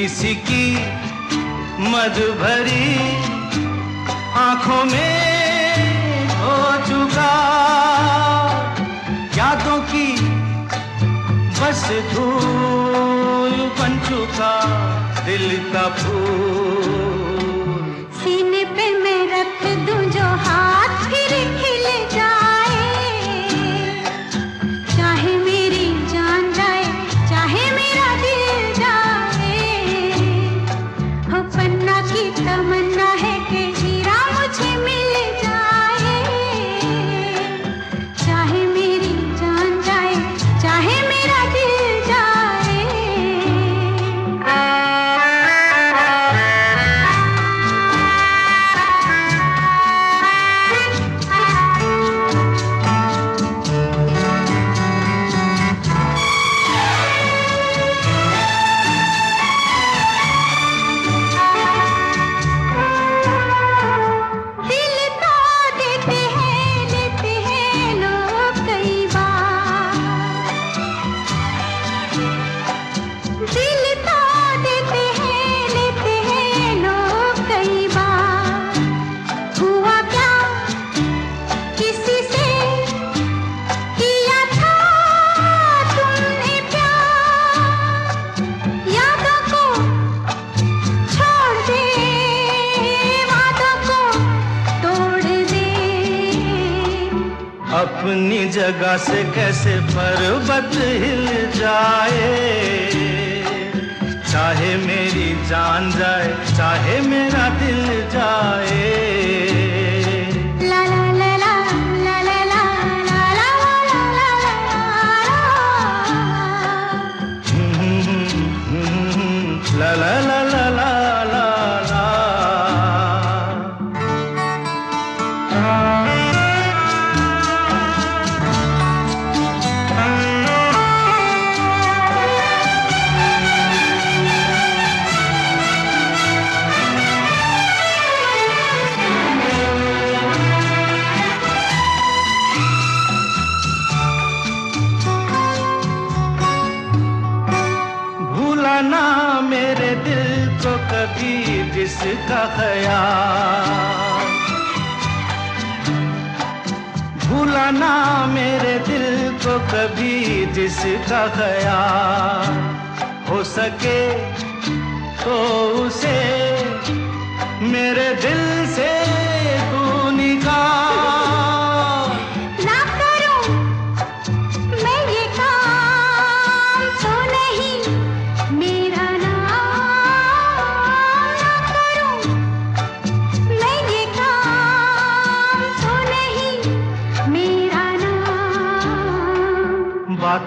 किसी की मधुभरी आँखों में हो चुका। यादों की बस धूल बन चुका, दिल का फूल। अपनी जगह से कैसे पर्वत हिल जाए चाहे मेरी जान जाए चाहे मेरा दिल जाए la la भी जिसका खया भूलाना मेरे दिल को कभी जिसका खया हो सके तो उसे मेरे दिल से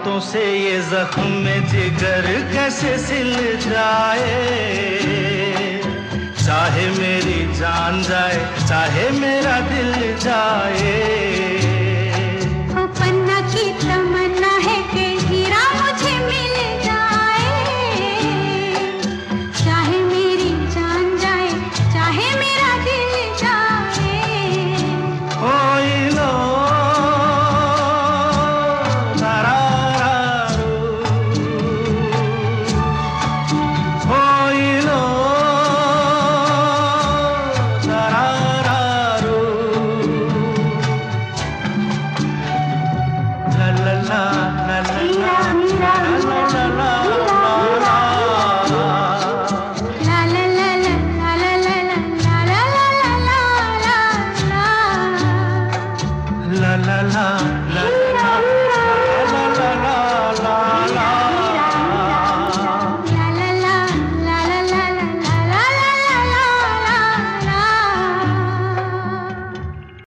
बातों से ये जख्म जिगर कैसे सिल जाए?